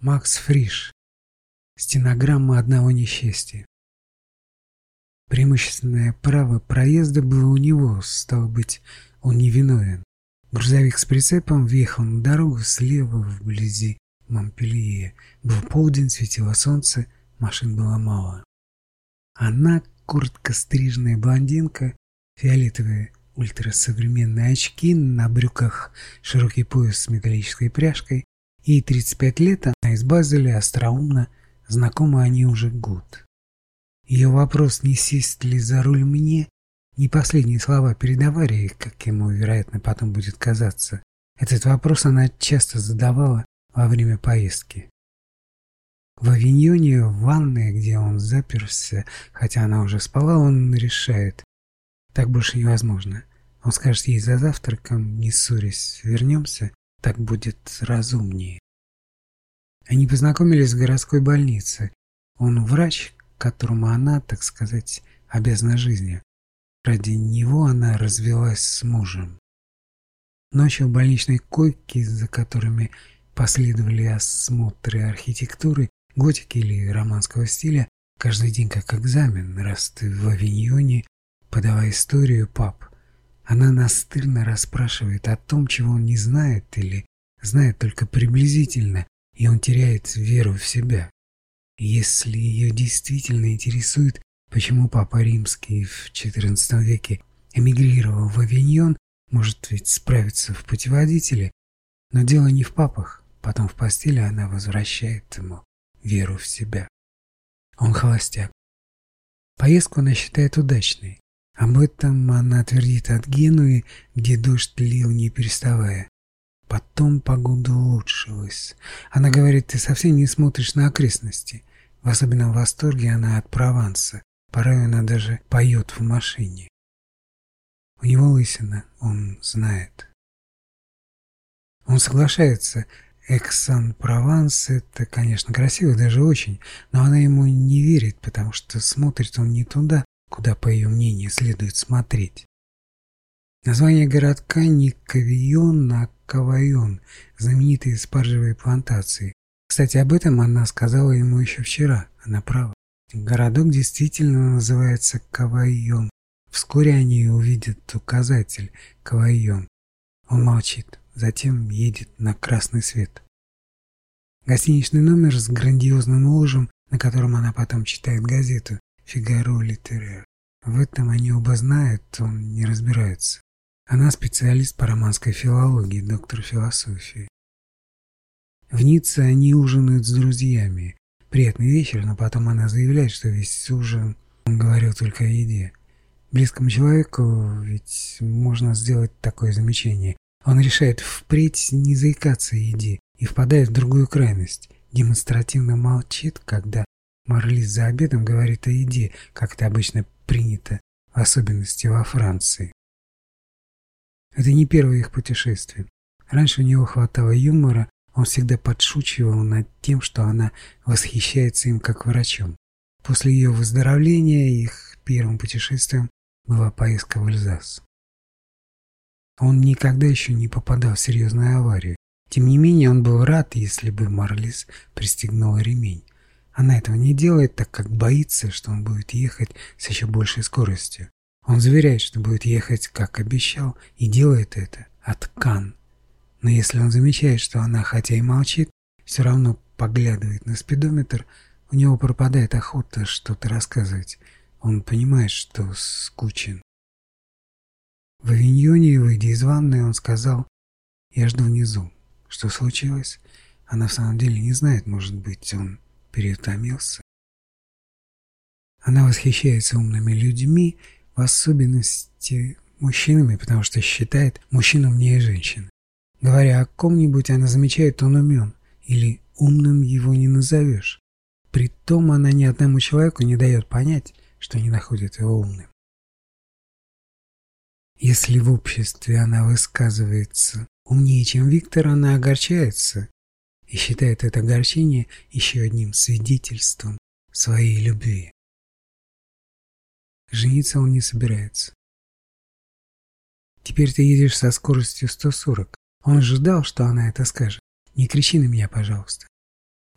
Макс Фриш. Стенограмма одного несчастья. Преимущественное право проезда было у него, стало быть, он невиновен. Грузовик с прицепом въехал на дорогу слева вблизи Монпелье. Был полдень, светило солнце, машин было мало. Она, коротко стриженная блондинка, фиолетовые ультрасовременные очки, на брюках широкий пояс с металлической пряжкой, и 35 лет она из Базеля, остроумно, знакомы они уже год. Ее вопрос, не сесть ли за руль мне, не последние слова перед аварией, как ему, вероятно, потом будет казаться. Этот вопрос она часто задавала во время поездки. В авиньоне, в ванной, где он заперся, хотя она уже спала, он решает. Так больше невозможно. Он скажет ей за завтраком, не ссорясь, вернемся, так будет разумнее. Они познакомились в городской больнице. Он врач, которому она, так сказать, обязана жизнью. Ради него она развелась с мужем. Ночью в больничной койке, за которыми последовали осмотры архитектуры, готики или романского стиля, каждый день как экзамен, раз ты в авиньоне, подавая историю пап. Она настырно расспрашивает о том, чего он не знает или знает только приблизительно, и он теряет веру в себя. Если ее действительно интересует, почему Папа Римский в XIV веке эмигрировал в Авиньон, может ведь справиться в путеводителе, но дело не в папах, потом в постели она возвращает ему веру в себя. Он холостяк. Поездку она считает удачной. Об этом она твердит от Генуи, где дождь лил не переставая. Потом погода улучшилась. Она говорит, ты совсем не смотришь на окрестности. В особенном восторге она от Прованса. Порой она даже поет в машине. У него лысина, он знает. Он соглашается, Эксан-Прованс — это, конечно, красиво, даже очень, но она ему не верит, потому что смотрит он не туда, куда, по ее мнению, следует смотреть. Название городка не Кавион, а Кавайон, знаменитые спаржевые плантации. Кстати, об этом она сказала ему еще вчера, она права. Городок действительно называется Кавайон. Вскоре они увидят указатель Кавайон. Он молчит затем едет на красный свет. Гостиничный номер с грандиозным ложем, на котором она потом читает газету «Фигаро Литерер». В этом они оба знают, он не разбирается. Она специалист по романской филологии, доктор философии. В Ницце они ужинают с друзьями. Приятный вечер, но потом она заявляет, что весь ужин он говорил только о еде. Близкому человеку ведь можно сделать такое замечание. Он решает впредь не заикаться о еде и впадает в другую крайность. Демонстративно молчит, когда Марлиз за обедом говорит о еде, как это обычно принято, в особенности во Франции. Это не первое их путешествие. Раньше у него хватало юмора, он всегда подшучивал над тем, что она восхищается им как врачом. После ее выздоровления их первым путешествием была поездка в Эльзас. Он никогда еще не попадал в серьезную аварию. Тем не менее, он был рад, если бы Марлис пристегнула ремень. Она этого не делает, так как боится, что он будет ехать с еще большей скоростью. Он заверяет, что будет ехать, как обещал, и делает это от Кан. Но если он замечает, что она, хотя и молчит, все равно поглядывает на спидометр, у него пропадает охота что-то рассказывать. Он понимает, что скучен. В авиньоне, выйдя из ванной, он сказал, «Я жду внизу. Что случилось? Она в самом деле не знает, может быть, он переутомился». Она восхищается умными людьми, в особенности мужчинами, потому что считает мужчину умнее женщин. Говоря о ком-нибудь, она замечает, он умен, или умным его не назовешь. Притом она ни одному человеку не дает понять, что не находит его умным. Если в обществе она высказывается умнее, чем Виктор, она огорчается и считает это огорчение еще одним свидетельством своей любви. Жениться он не собирается. Теперь ты едешь со скоростью 140. Он ожидал, что она это скажет. Не кричи на меня, пожалуйста.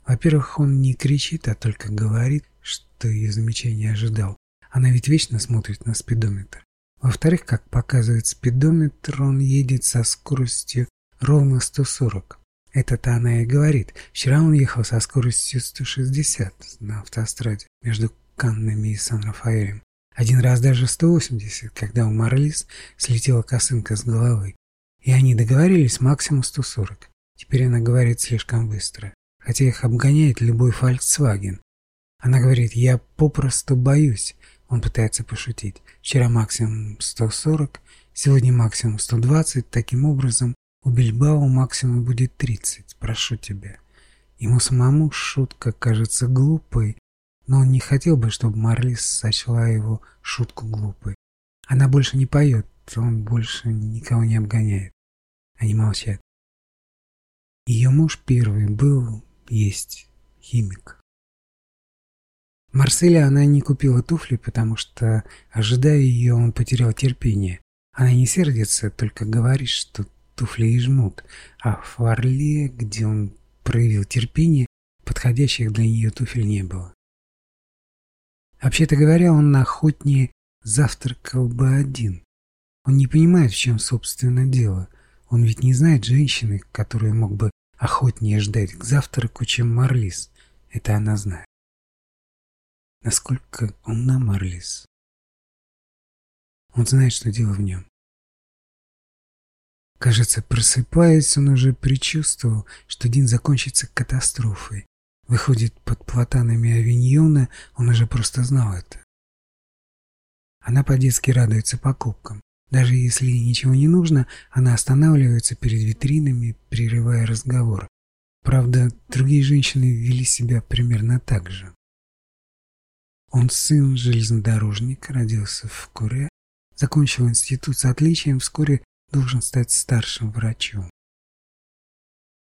Во-первых, он не кричит, а только говорит, что ее замечание ожидал. Она ведь вечно смотрит на спидометр. Во-вторых, как показывает спидометр, он едет со скоростью ровно 140. Это-то она и говорит. Вчера он ехал со скоростью 160 на автостраде между Каннами и Сан-Рафаэлем. Один раз даже 180, когда у Марлис слетела косынка с головы. И они договорились максимум 140. Теперь она говорит слишком быстро, хотя их обгоняет любой Volkswagen. Она говорит, я попросту боюсь. Он пытается пошутить. Вчера максимум 140, сегодня максимум 120. Таким образом, у Бильбао максимум будет 30. Прошу тебя. Ему самому шутка кажется глупой, но он не хотел бы, чтобы Марлис сочла его шутку глупой. Она больше не поет, он больше никого не обгоняет. Они молчат. Ее муж первый был, есть, химик. В Марселе она не купила туфли, потому что, ожидая ее, он потерял терпение. Она не сердится, только говорит, что туфли и жмут, а в Орле, где он проявил терпение, подходящих для нее туфель не было. Вообще-то говоря, он охотнее завтракал бы один. Он не понимает, в чем, собственно, дело. Он ведь не знает женщины, которую мог бы охотнее ждать к завтраку, чем Марлис. Это она знает. Насколько он на Марлис. Он знает, что дело в нем. Кажется, просыпаясь, он уже предчувствовал, что день закончится катастрофой. Выходит, под платанами авиньона он уже просто знал это. Она по-детски радуется покупкам. Даже если ей ничего не нужно, она останавливается перед витринами, прерывая разговор. Правда, другие женщины вели себя примерно так же. Он сын железнодорожника, родился в Куре, закончил институт с отличием, вскоре должен стать старшим врачом.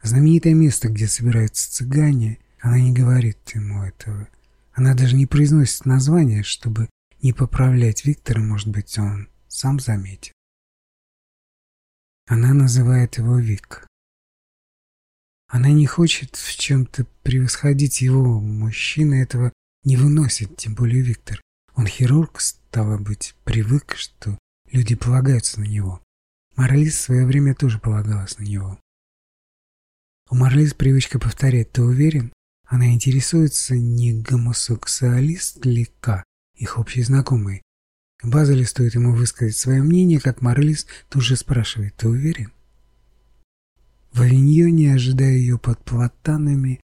Знаменитое место, где собираются цыгане, она не говорит ему этого. Она даже не произносит название, чтобы не поправлять Виктора, может быть, он сам заметит. Она называет его Вик. Она не хочет в чем-то превосходить его. Мужчина этого не выносит, тем более Виктор. Он хирург, стало быть, привык, что люди полагаются на него. Марлис в свое время тоже полагалась на него. У Марлис привычка повторять «ты уверен?» Она интересуется, не гомосексуалист ли К, их общий знакомый. Базеле стоит ему высказать свое мнение, как Марлис тут же спрашивает, ты уверен? В авиньоне, ожидая ее под платанами,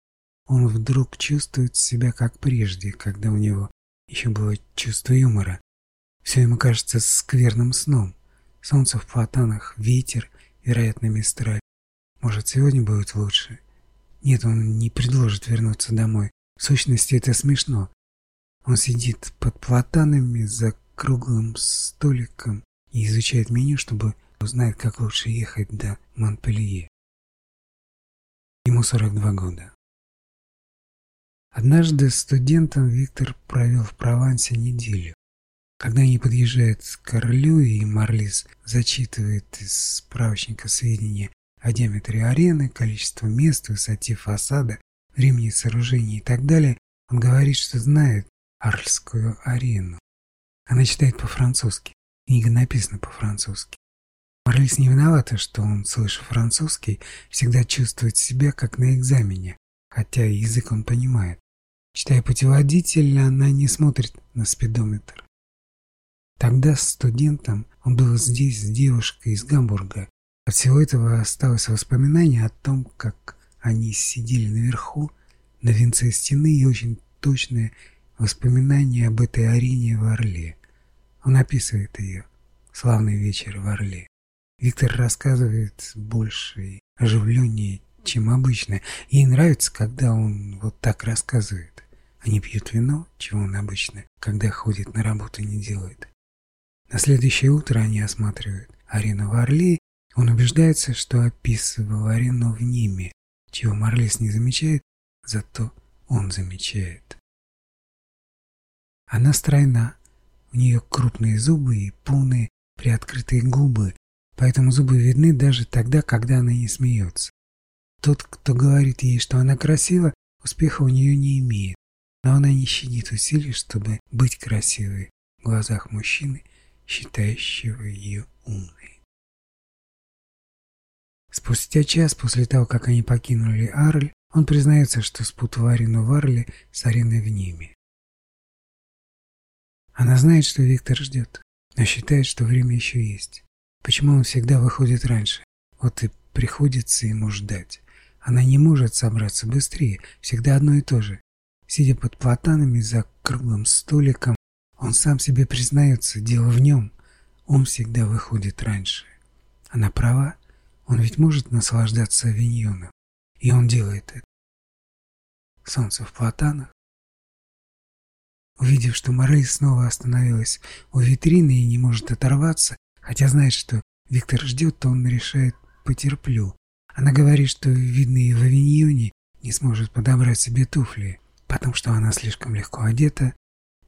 он вдруг чувствует себя как прежде, когда у него еще было чувство юмора. Все ему кажется скверным сном. Солнце в платанах, ветер, вероятно, мистраль. Может, сегодня будет лучше. Нет, он не предложит вернуться домой. В сущности, это смешно. Он сидит под платанами за круглым столиком и изучает меню, чтобы узнать, как лучше ехать до Монпелье. Ему 42 года. Однажды студентом Виктор провел в Провансе неделю. Когда они подъезжают к Орлю, и Марлис зачитывает из справочника сведения о диаметре арены, количество мест, высоте фасада, времени сооружений и так далее, он говорит, что знает Арльскую арену. Она читает по-французски. Книга написана по-французски. Марлис не виновата, что он, слыша французский, всегда чувствует себя как на экзамене, хотя язык он понимает. Читая путеводитель, она не смотрит на спидометр. Тогда с студентом он был здесь с девушкой из Гамбурга, от всего этого осталось воспоминание о том, как они сидели наверху, на венце стены, и очень точное воспоминание об этой арене в Орле. Он описывает ее. Славный вечер в Орле. Виктор рассказывает больше и оживленнее, чем обычно. Ей нравится, когда он вот так рассказывает. Они пьют вино, чего он обычно, когда ходит на работу, не делает. На следующее утро они осматривают арену в Орле он убеждается, что описывал арену в Ниме, чего Марлис не замечает, зато он замечает. Она стройна, у нее крупные зубы и полные приоткрытые губы, поэтому зубы видны даже тогда, когда она не смеется. Тот, кто говорит ей, что она красива, Успеха у нее не имеет, но она не щадит усилий, чтобы быть красивой в глазах мужчины, считающего ее умной. Спустя час после того, как они покинули Арль, он признается, что спутал Арину в Арле с Ариной в Ниме. Она знает, что Виктор ждет, но считает, что время еще есть. Почему он всегда выходит раньше? Вот и приходится ему ждать. Она не может собраться быстрее, всегда одно и то же. Сидя под платанами за круглым столиком, он сам себе признается, дело в нем. Он всегда выходит раньше. Она права, он ведь может наслаждаться авиньоном. И он делает это. Солнце в платанах. Увидев, что Морель снова остановилась у витрины и не может оторваться, хотя знает, что Виктор ждет, то он решает «потерплю». Она говорит, что, видно, в авиньоне не сможет подобрать себе туфли, потому что она слишком легко одета.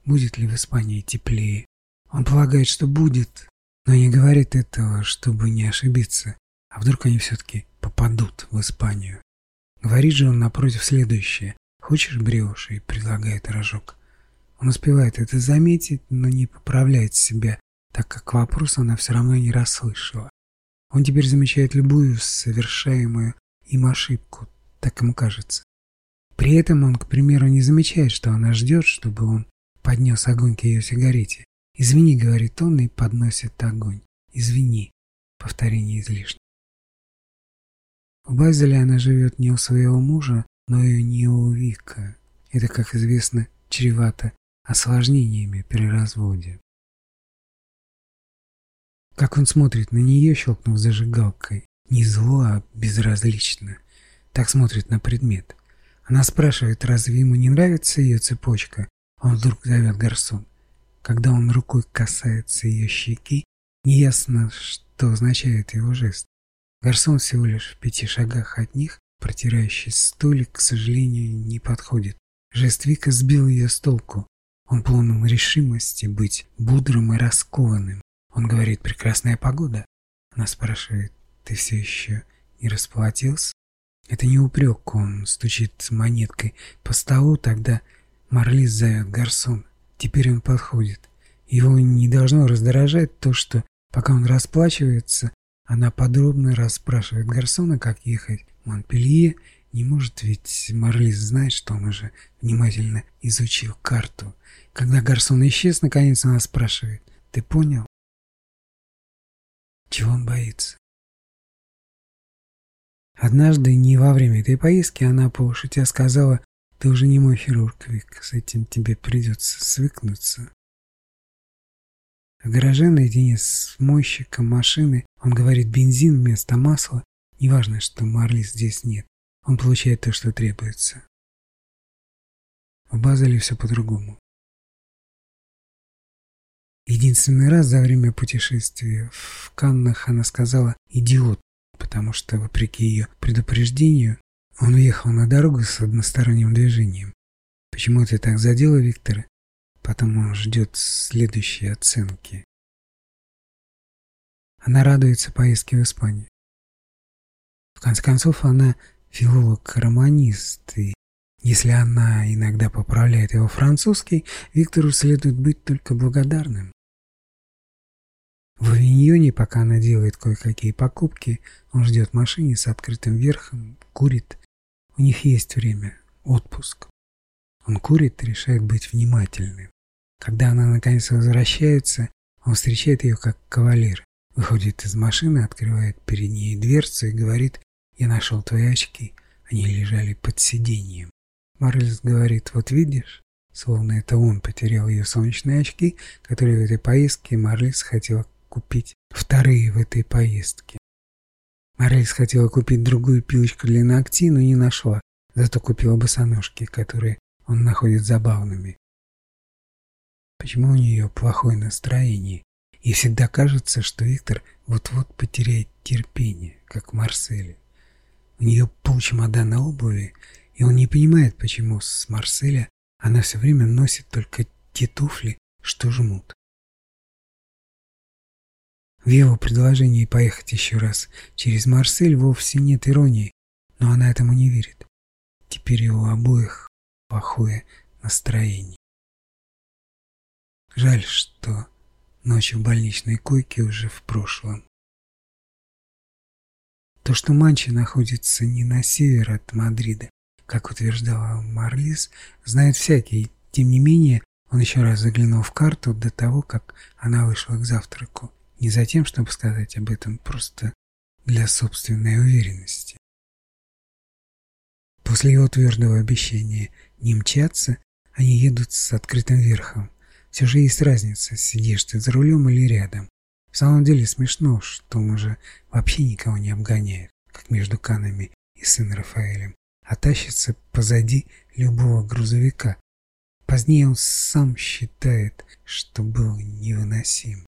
Будет ли в Испании теплее? Он полагает, что будет, но не говорит этого, чтобы не ошибиться. А вдруг они все-таки попадут в Испанию? Говорит же он напротив следующее. «Хочешь бреши?» — предлагает рожок. Он успевает это заметить, но не поправляет себя, так как вопрос она все равно не расслышала. Он теперь замечает любую совершаемую им ошибку, так ему кажется. При этом он, к примеру, не замечает, что она ждет, чтобы он поднес огонь к ее сигарете. «Извини», — говорит он и подносит огонь. «Извини». Повторение излишне. В Базеле она живет не у своего мужа, но и не у Вика. Это, как известно, чревато осложнениями при разводе. Как он смотрит на нее, щелкнув зажигалкой, не зло, а безразлично. Так смотрит на предмет. Она спрашивает, разве ему не нравится ее цепочка? Он вдруг зовет гарсон. Когда он рукой касается ее щеки, неясно, что означает его жест. Гарсон всего лишь в пяти шагах от них, протирающий столик, к сожалению, не подходит. Жест Вика сбил ее с толку. Он полон решимости быть бодрым и раскованным. Он говорит «прекрасная погода». Она спрашивает «ты все еще не расплатился?» Это не упрек, он стучит монеткой по столу, тогда Марлис зовет гарсон. Теперь он подходит. Его не должно раздражать то, что пока он расплачивается, она подробно расспрашивает гарсона, как ехать в Монпелье. Не может ведь Марлис знать, что он уже внимательно изучил карту. Когда гарсон исчез, наконец она спрашивает, «Ты понял?» Чего он боится? Однажды, не во время этой поездки, она полушутя сказала, «Ты уже не мой хирург, Вик, с этим тебе придется свыкнуться». В гараже наедине с мойщиком машины он говорит бензин вместо масла. Неважно, что Марли здесь нет. Он получает то, что требуется. В Базеле все по-другому. Единственный раз за время путешествия в Каннах она сказала «идиот», потому что, вопреки ее предупреждению, он въехал на дорогу с односторонним движением. Почему это так задело Виктора? Потом он ждет следующей оценки. Она радуется поездке в Испанию. В конце концов, она филолог-романист, и если она иногда поправляет его французский, Виктору следует быть только благодарным. В авиньоне, пока она делает кое-какие покупки, он ждет машине с открытым верхом, курит. У них есть время, отпуск. Он курит и решает быть внимательным. Когда она наконец возвращается, он встречает ее как кавалер. Выходит из машины, открывает перед ней дверцу и говорит «Я нашел твои очки». Они лежали под сиденьем. Марльс говорит «Вот видишь?» Словно это он потерял ее солнечные очки, которые в этой поездке Марлис хотела купить вторые в этой поездке. Марлис хотела купить другую пилочку для ногтей, но не нашла, зато купила босоножки, которые он находит забавными. Почему у нее плохое настроение? И всегда кажется, что Виктор вот-вот потеряет терпение, как в Марселе. У нее полчемодана обуви, и он не понимает, почему с Марселя она все время носит только те туфли, что жмут. В его предложении поехать еще раз через Марсель вовсе нет иронии, но она этому не верит. теперь у обоих плохое настроение. Жаль, что ночь в больничной койке уже в прошлом. То, что Манчи находится не на север от Мадрида, как утверждала Марлис, знает всякий. Тем не менее, он еще раз заглянул в карту до того, как она вышла к завтраку. Не за тем, чтобы сказать об этом, просто для собственной уверенности. После его твердого обещания не мчаться, они едут с открытым верхом. Все же есть разница, сидишь ты за рулем или рядом. В самом деле смешно, что он уже вообще никого не обгоняет, как между Канами и сын Рафаэлем, а тащится позади любого грузовика. Позднее он сам считает, что был невыносим.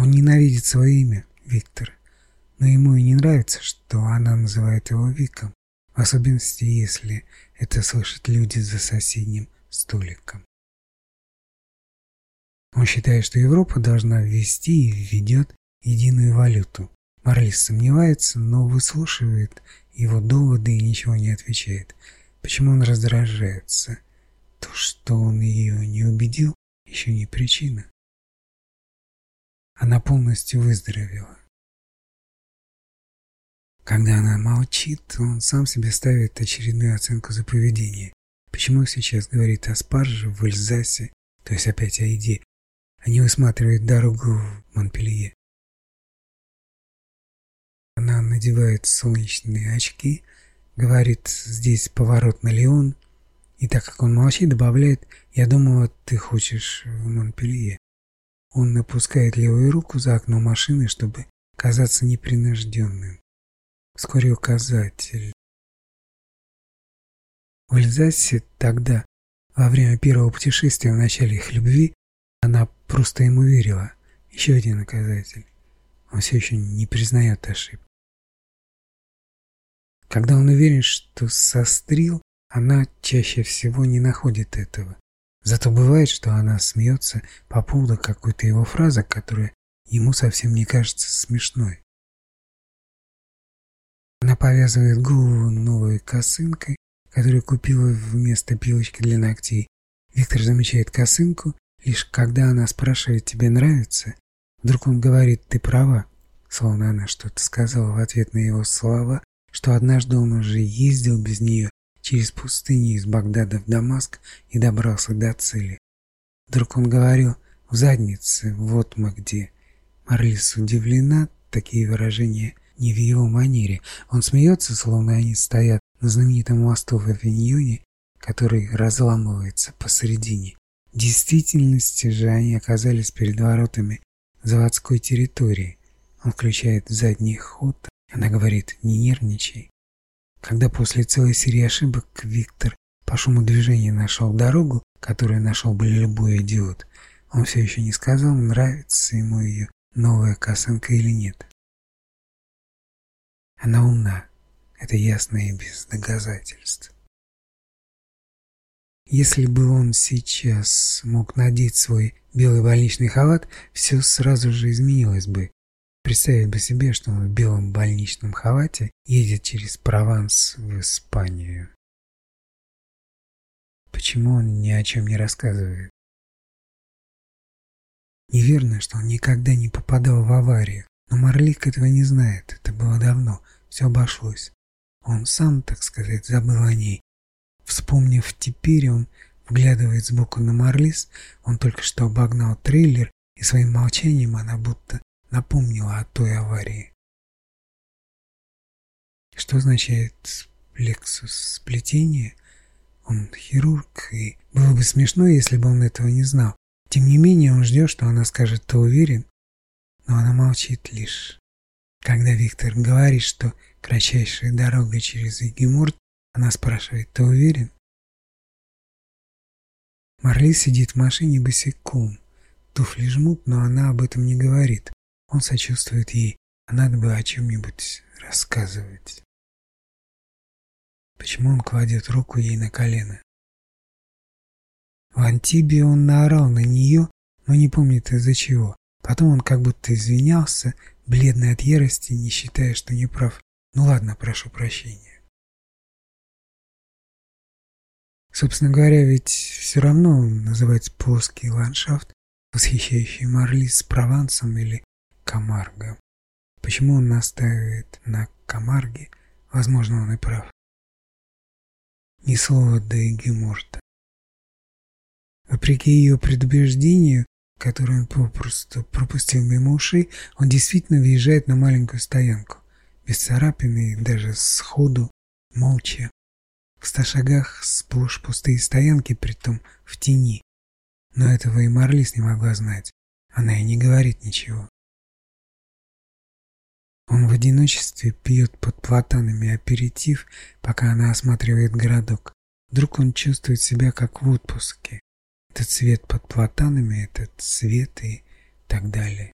Он ненавидит свое имя, Виктор, но ему и не нравится, что она называет его Виком, в особенности, если это слышат люди за соседним столиком. Он считает, что Европа должна ввести и введет единую валюту. Марлис сомневается, но выслушивает его доводы и ничего не отвечает. Почему он раздражается? То, что он ее не убедил, еще не причина. Она полностью выздоровела. Когда она молчит, он сам себе ставит очередную оценку за поведение. Почему сейчас говорит о спарже в Эльзасе, то есть опять о еде, они высматривают дорогу в Монпелье. Она надевает солнечные очки, говорит «здесь поворот на Леон», и так как он молчит, добавляет «я думала, ты хочешь в Монпелье». Он напускает левую руку за окно машины, чтобы казаться непринужденным. Вскоре указатель. В Эльзасе тогда, во время первого путешествия в начале их любви, она просто ему верила. Еще один наказатель. Он все еще не признает ошибку. Когда он уверен, что сострил, она чаще всего не находит этого. Зато бывает, что она смеется по поводу какой-то его фразы, которая ему совсем не кажется смешной. Она повязывает голову новой косынкой, которую купила вместо пилочки для ногтей. Виктор замечает косынку Лишь когда она спрашивает, тебе нравится, вдруг он говорит, ты права, словно она что-то сказала в ответ на его слова, что однажды он уже ездил без нее через пустыню из Багдада в Дамаск и добрался до цели. Вдруг он говорил, в заднице, вот мы где. Марлис удивлена, такие выражения не в его манере. Он смеется, словно они стоят на знаменитом мосту в Авиньоне, который разламывается посередине. В действительности же они оказались перед воротами заводской территории. Он включает задний ход. Она говорит «не нервничай». Когда после целой серии ошибок Виктор по шуму движения нашел дорогу, которую нашел бы любой идиот, он все еще не сказал, нравится ему ее новая косынка или нет. Она умна, это ясно и без доказательств. Если бы он сейчас мог надеть свой белый больничный халат, все сразу же изменилось бы. Представить бы себе, что он в белом больничном халате едет через Прованс в Испанию. Почему он ни о чем не рассказывает? Неверно, что он никогда не попадал в аварию, но Марлик этого не знает, это было давно, все обошлось. Он сам, так сказать, забыл о ней, Вспомнив теперь, он вглядывает сбоку на Марлис, он только что обогнал трейлер, и своим молчанием она будто напомнила о той аварии. Что означает плексус сплетения? Он хирург, и было бы смешно, если бы он этого не знал. Тем не менее, он ждет, что она скажет «ты уверен?», но она молчит лишь. Когда Виктор говорит, что кратчайшая дорога через Егемурт она спрашивает, ты уверен? Марли сидит в машине босиком. Туфли жмут, но она об этом не говорит. Он сочувствует ей, а надо бы о чем-нибудь рассказывать. Почему он кладет руку ей на колено? В Антибе он наорал на нее, но не помнит из-за чего. Потом он как будто извинялся, бледный от ярости, не считая, что не прав. Ну ладно, прошу прощения. Собственно говоря, ведь все равно он называется плоский ландшафт, восхищающий Марли с Провансом или Камарго. Почему он настаивает на Камарге? Возможно, он и прав. Ни слова до Эгеморта. Вопреки ее предубеждению, которое он попросту пропустил мимо ушей, он действительно въезжает на маленькую стоянку, без царапины и даже сходу, молча. В ста шагах сплошь пустые стоянки, притом в тени. Но этого и Марлис не могла знать. Она и не говорит ничего. Он в одиночестве пьет под платанами аперитив, пока она осматривает городок. Вдруг он чувствует себя как в отпуске. Этот свет под платанами, этот свет и так далее.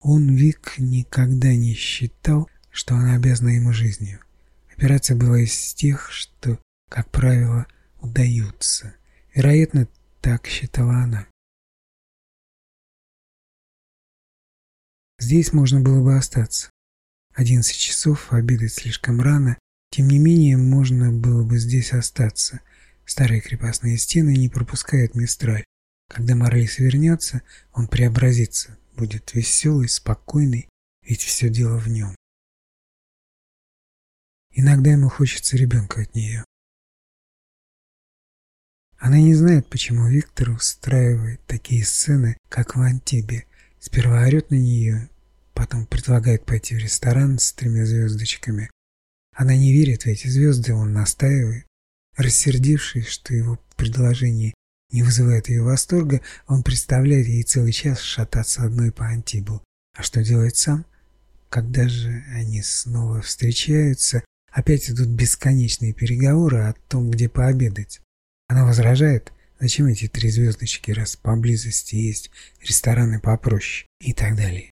Он, Вик, никогда не считал, что она обязана ему жизнью. Операция была из тех, что, как правило, удаются. Вероятно, так считала она. Здесь можно было бы остаться. Одиннадцать часов, обедать слишком рано. Тем не менее, можно было бы здесь остаться. Старые крепостные стены не пропускают Мистраль. Когда Морейс вернется, он преобразится, будет веселый, спокойный, ведь все дело в нем. Иногда ему хочется ребенка от нее. Она не знает, почему Виктор устраивает такие сцены, как в Антибе. Сперва орет на нее, Потом предлагает пойти в ресторан с тремя звездочками. Она не верит в эти звезды, он настаивает. Рассердившись, что его предложение не вызывает ее восторга, он представляет ей целый час шататься одной по Антибу. А что делает сам? Когда же они снова встречаются, опять идут бесконечные переговоры о том, где пообедать. Она возражает, зачем эти три звездочки, раз поблизости есть рестораны попроще и так далее.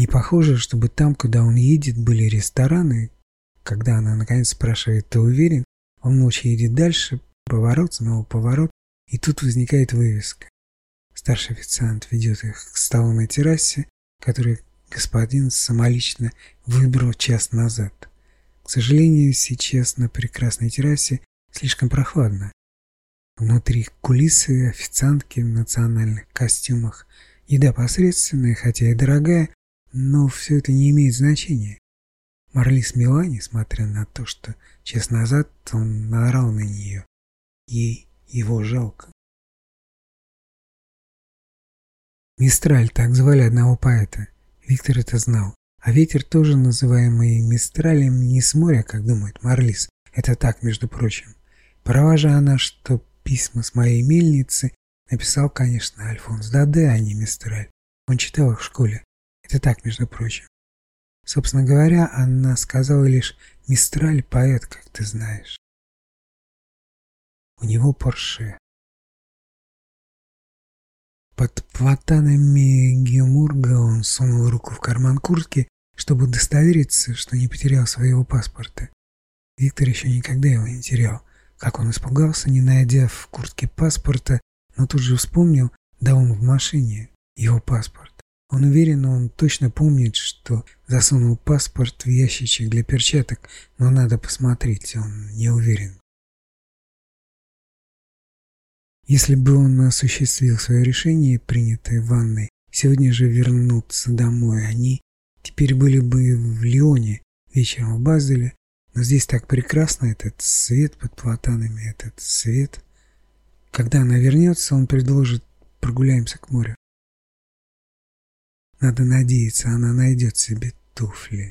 Не похоже, чтобы там, куда он едет, были рестораны. Когда она наконец спрашивает, ты уверен? Он молча едет дальше, поворот, снова поворот, и тут возникает вывеска. Старший официант ведет их к столу на террасе, который господин самолично выбрал час назад. К сожалению, сейчас на прекрасной террасе слишком прохладно. Внутри кулисы, официантки в национальных костюмах. Еда посредственная, хотя и дорогая, но все это не имеет значения. Марлис мила, несмотря на то, что час назад он наорал на нее. Ей его жалко. Мистраль, так звали одного поэта. Виктор это знал. А ветер, тоже называемый Мистралем, не с моря, как думает Марлис. Это так, между прочим. Права же она, что письма с моей мельницы написал, конечно, Альфонс Даде, а не Мистраль. Он читал их в школе. Это так, между прочим. Собственно говоря, она сказала лишь «Мистраль поэт, как ты знаешь». У него Порше. Под платанами Гемурга он сунул руку в карман куртки, чтобы удостовериться, что не потерял своего паспорта. Виктор еще никогда его не терял. Как он испугался, не найдя в куртке паспорта, но тут же вспомнил, да он в машине, его паспорт. Он уверен, он точно помнит, что засунул паспорт в ящичек для перчаток, но надо посмотреть, он не уверен. Если бы он осуществил свое решение, принятое в ванной, сегодня же вернуться домой, они теперь были бы в Лионе, вечером в Базеле, но здесь так прекрасно, этот свет под платанами, этот свет. Когда она вернется, он предложит прогуляемся к морю. Надо надеяться, она найдет себе туфли.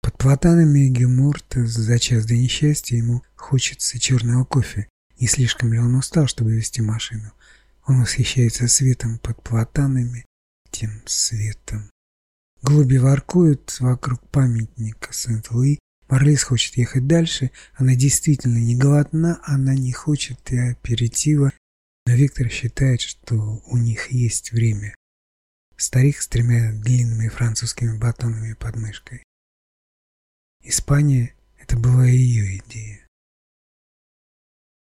Под платанами Гемурта за час до несчастья ему хочется черного кофе. Не слишком ли он устал, чтобы вести машину? Он восхищается светом под платанами, тем светом. Голуби воркуют вокруг памятника Сент-Луи. Марлис хочет ехать дальше. Она действительно не голодна, она не хочет и аперитива. Но Виктор считает, что у них есть время. Старик с тремя длинными французскими батонами под мышкой. Испания – это была ее идея.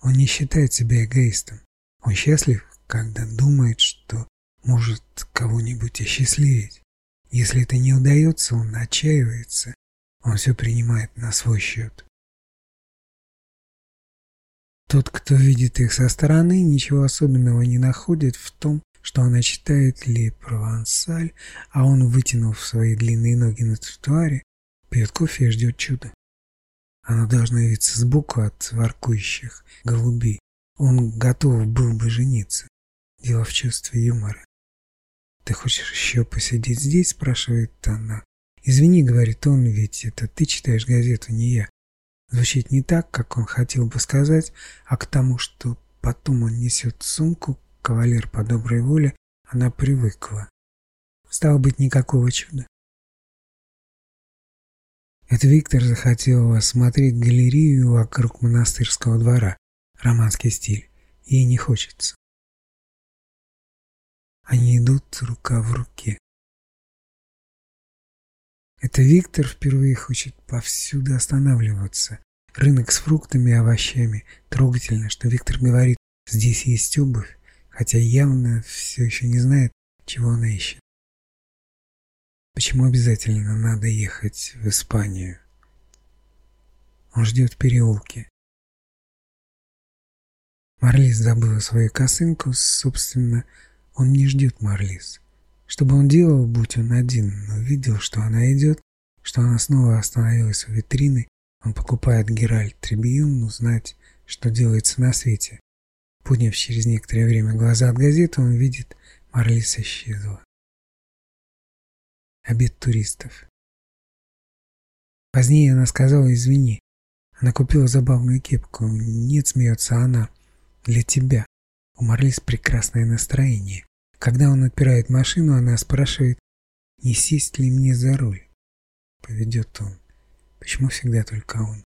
Он не считает себя эгоистом. Он счастлив, когда думает, что может кого-нибудь осчастливить. Если это не удается, он отчаивается. Он все принимает на свой счет. Тот, кто видит их со стороны, ничего особенного не находит в том, что она читает Ли Провансаль, а он, вытянув свои длинные ноги на тротуаре, пьет кофе и ждет чуда. Оно должно явиться сбоку от воркующих голубей. Он готов был бы жениться. Дело в чувстве юмора. «Ты хочешь еще посидеть здесь?» – спрашивает она. «Извини», – говорит он, – «ведь это ты читаешь газету, не я». Звучит не так, как он хотел бы сказать, а к тому, что потом он несет сумку, кавалер по доброй воле, она привыкла. Стало быть, никакого чуда. Это Виктор захотел осмотреть галерею вокруг монастырского двора, романский стиль. Ей не хочется. Они идут рука в руке. Это Виктор впервые хочет повсюду останавливаться. Рынок с фруктами и овощами. Трогательно, что Виктор говорит, здесь есть обувь, хотя явно все еще не знает, чего она ищет. Почему обязательно надо ехать в Испанию? Он ждет в переулке. Марлис забыла свою косынку, собственно, он не ждет Марлис. Что бы он делал, будь он один, но видел, что она идет, что она снова остановилась у витрины, он покупает Геральт Трибьюн узнать, что делается на свете. Подняв через некоторое время глаза от газеты, он видит, Марлис исчезла обед туристов. Позднее она сказала «извини». Она купила забавную кепку. Нет, смеется она, для тебя. У Марлис прекрасное настроение. Когда он отпирает машину, она спрашивает, не сесть ли мне за руль. Поведет он. Почему всегда только он?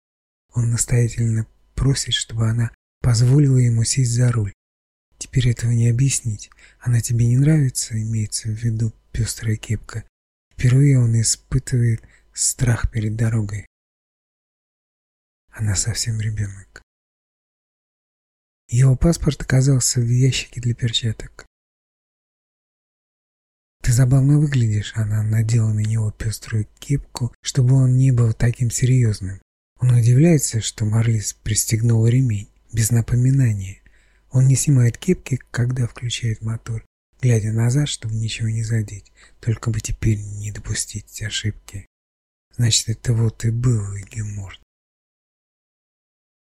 Он настоятельно просит, чтобы она позволила ему сесть за руль. Теперь этого не объяснить. Она тебе не нравится, имеется в виду пестрая кепка. Впервые он испытывает страх перед дорогой. Она совсем ребенок. Его паспорт оказался в ящике для перчаток. «Ты забавно выглядишь», — она надела на него пеструю кепку, чтобы он не был таким серьезным. Он удивляется, что Марлис пристегнул ремень, без напоминания. Он не снимает кепки, когда включает мотор, глядя назад, чтобы ничего не задеть, только бы теперь не допустить ошибки. Значит, это вот и был Геморт.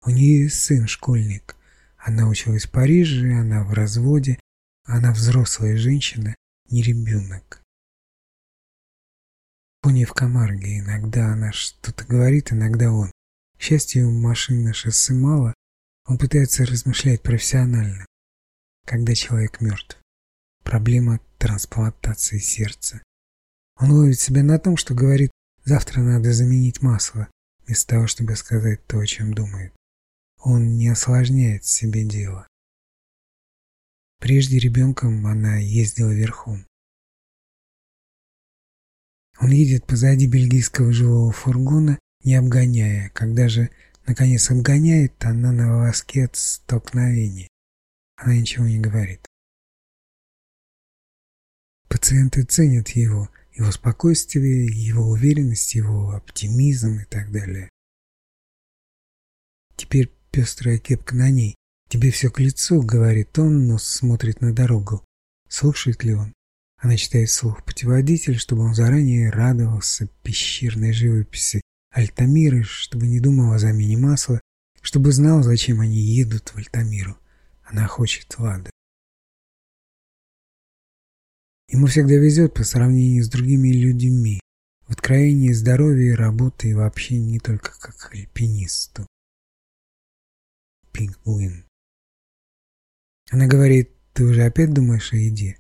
У нее сын, школьник. Она училась в Париже, она в разводе, она взрослая женщина, не ребенок. Пони в Камарге, иногда она что-то говорит, иногда он. К счастью, машин на шоссе мало, он пытается размышлять профессионально, когда человек мертв. Проблема трансплантации сердца. Он ловит себя на том, что говорит «завтра надо заменить масло», вместо того, чтобы сказать то, о чем думает. Он не осложняет себе дело. Прежде ребенком она ездила верхом. Он едет позади бельгийского жилого фургона, не обгоняя. Когда же, наконец, обгоняет, она на волоске от столкновения. Она ничего не говорит. Пациенты ценят его, его спокойствие, его уверенность, его оптимизм и так далее. Теперь пестрая кепка на ней. «Тебе все к лицу», — говорит он, но смотрит на дорогу. Слушает ли он? Она читает вслух путеводитель, чтобы он заранее радовался пещерной живописи Альтамиры, чтобы не думал о замене масла, чтобы знал, зачем они едут в Альтамиру. Она хочет Лады. Ему всегда везет по сравнению с другими людьми, в откровении здоровья и работы и вообще не только как альпинисту. Пингвин. Она говорит, ты уже опять думаешь о еде?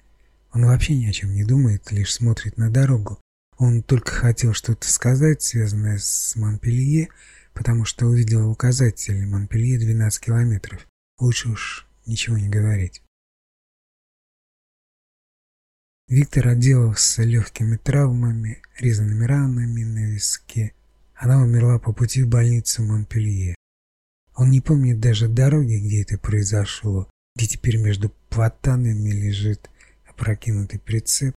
Он вообще ни о чем не думает, лишь смотрит на дорогу. Он только хотел что-то сказать, связанное с Монпелье, потому что увидел указатель Монпелье 12 километров. Лучше уж ничего не говорить. Виктор отделался легкими травмами, резанными ранами на виске. Она умерла по пути в больницу Монпелье. Он не помнит даже дороги, где это произошло, где теперь между платанами лежит опрокинутый прицеп.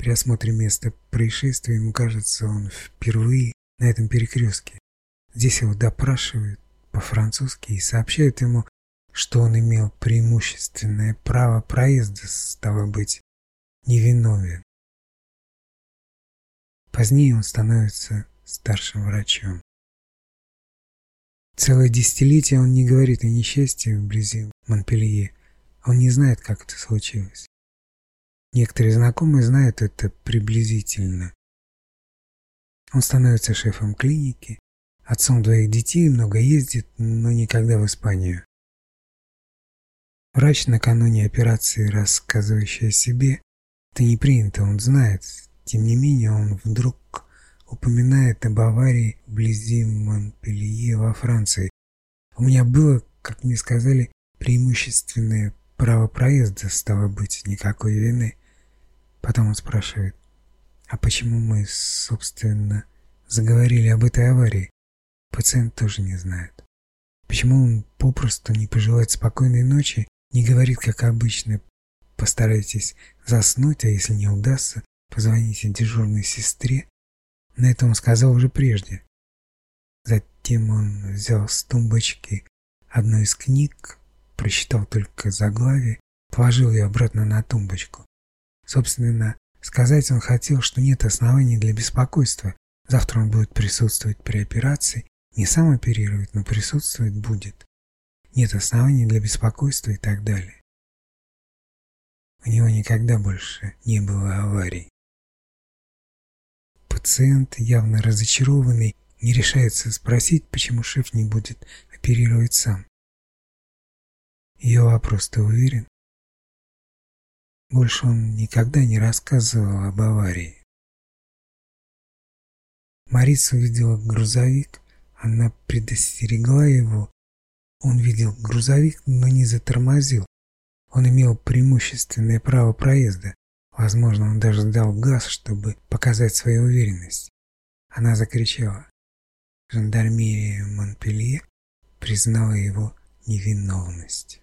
При осмотре места происшествия ему кажется, он впервые на этом перекрестке. Здесь его допрашивают по-французски и сообщают ему, что он имел преимущественное право проезда, стало быть, невиновен. Позднее он становится старшим врачом. Целое десятилетие он не говорит о несчастье вблизи Монпелье. Он не знает, как это случилось. Некоторые знакомые знают это приблизительно. Он становится шефом клиники, отцом двоих детей, много ездит, но никогда в Испанию. Врач накануне операции, рассказывающий о себе, это не принято, он знает. Тем не менее, он вдруг упоминает об аварии вблизи Монпелье во Франции. У меня было, как мне сказали, преимущественное право проезда, стало быть, никакой вины. Потом он спрашивает, а почему мы, собственно, заговорили об этой аварии? Пациент тоже не знает. Почему он попросту не пожелает спокойной ночи, не говорит, как обычно, постарайтесь заснуть, а если не удастся, позвоните дежурной сестре. На это он сказал уже прежде. Затем он взял с тумбочки одну из книг, прочитал только заглавие, положил ее обратно на тумбочку. Собственно, сказать он хотел, что нет оснований для беспокойства. Завтра он будет присутствовать при операции. Не сам оперировать, но присутствовать будет. Нет оснований для беспокойства и так далее. У него никогда больше не было аварий. Пациент, явно разочарованный, не решается спросить, почему шеф не будет оперировать сам. Ее вопрос, ты уверен? Больше он никогда не рассказывал об аварии. Мариса увидела грузовик, она предостерегла его. Он видел грузовик, но не затормозил. Он имел преимущественное право проезда. Возможно, он даже дал газ, чтобы показать свою уверенность. Она закричала. Жандармерия Монпелье признала его невиновность.